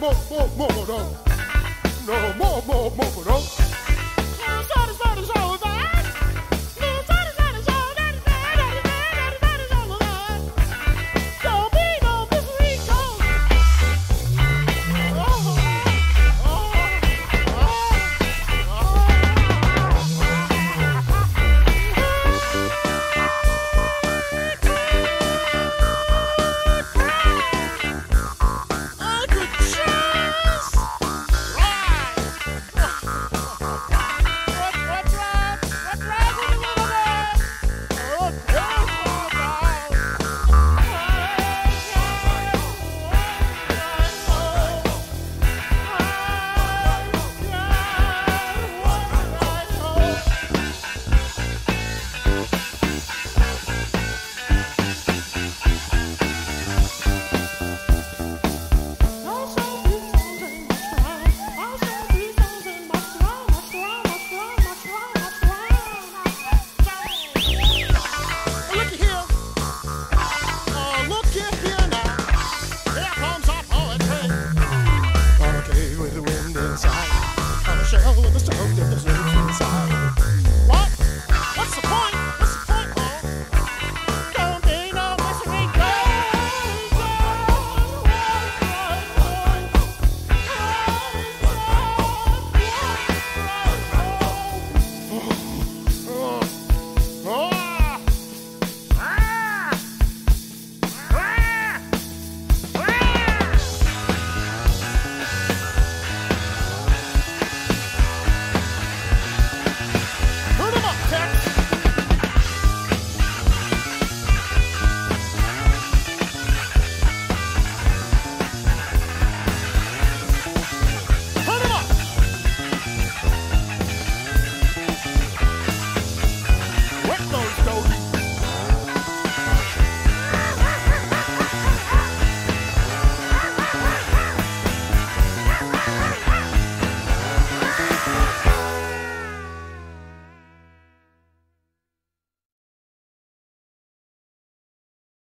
more, more, more, more, no. No, more, more, more, no.